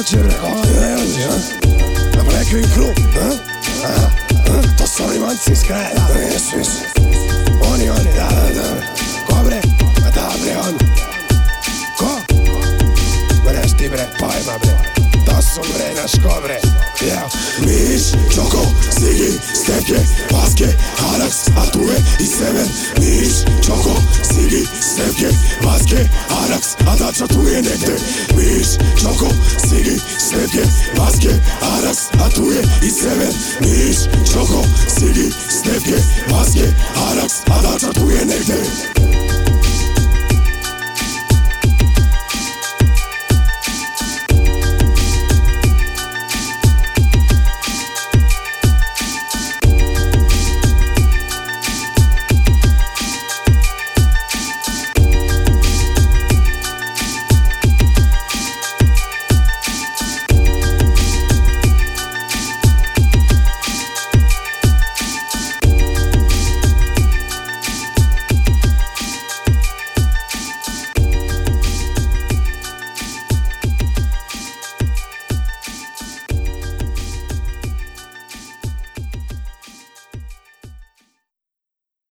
hoće bre, o, ne oni, a? Na Blackview Crew, a? A? A? To su oni manci iz kraja, da, jesu, jesu. Oni, oni, da, da, da. Ko bre? Ma da bre, on. Ko? Ma neš ti bre, pojma bre. To su bre, naš ko bre. Ja, Miš, Čoko, Sigi, Stepke, Vaske, Harax, a tu je i Sever. Miš, Čoko, Sigi, Stepke, Vaske, Harax, a dača tu je negde. Miš, Stepke, Vaske, Harax, a tu je i Sever. Miš, Čoko, Sigi, Stepke, Vaske, Harax, a dača tu je negde.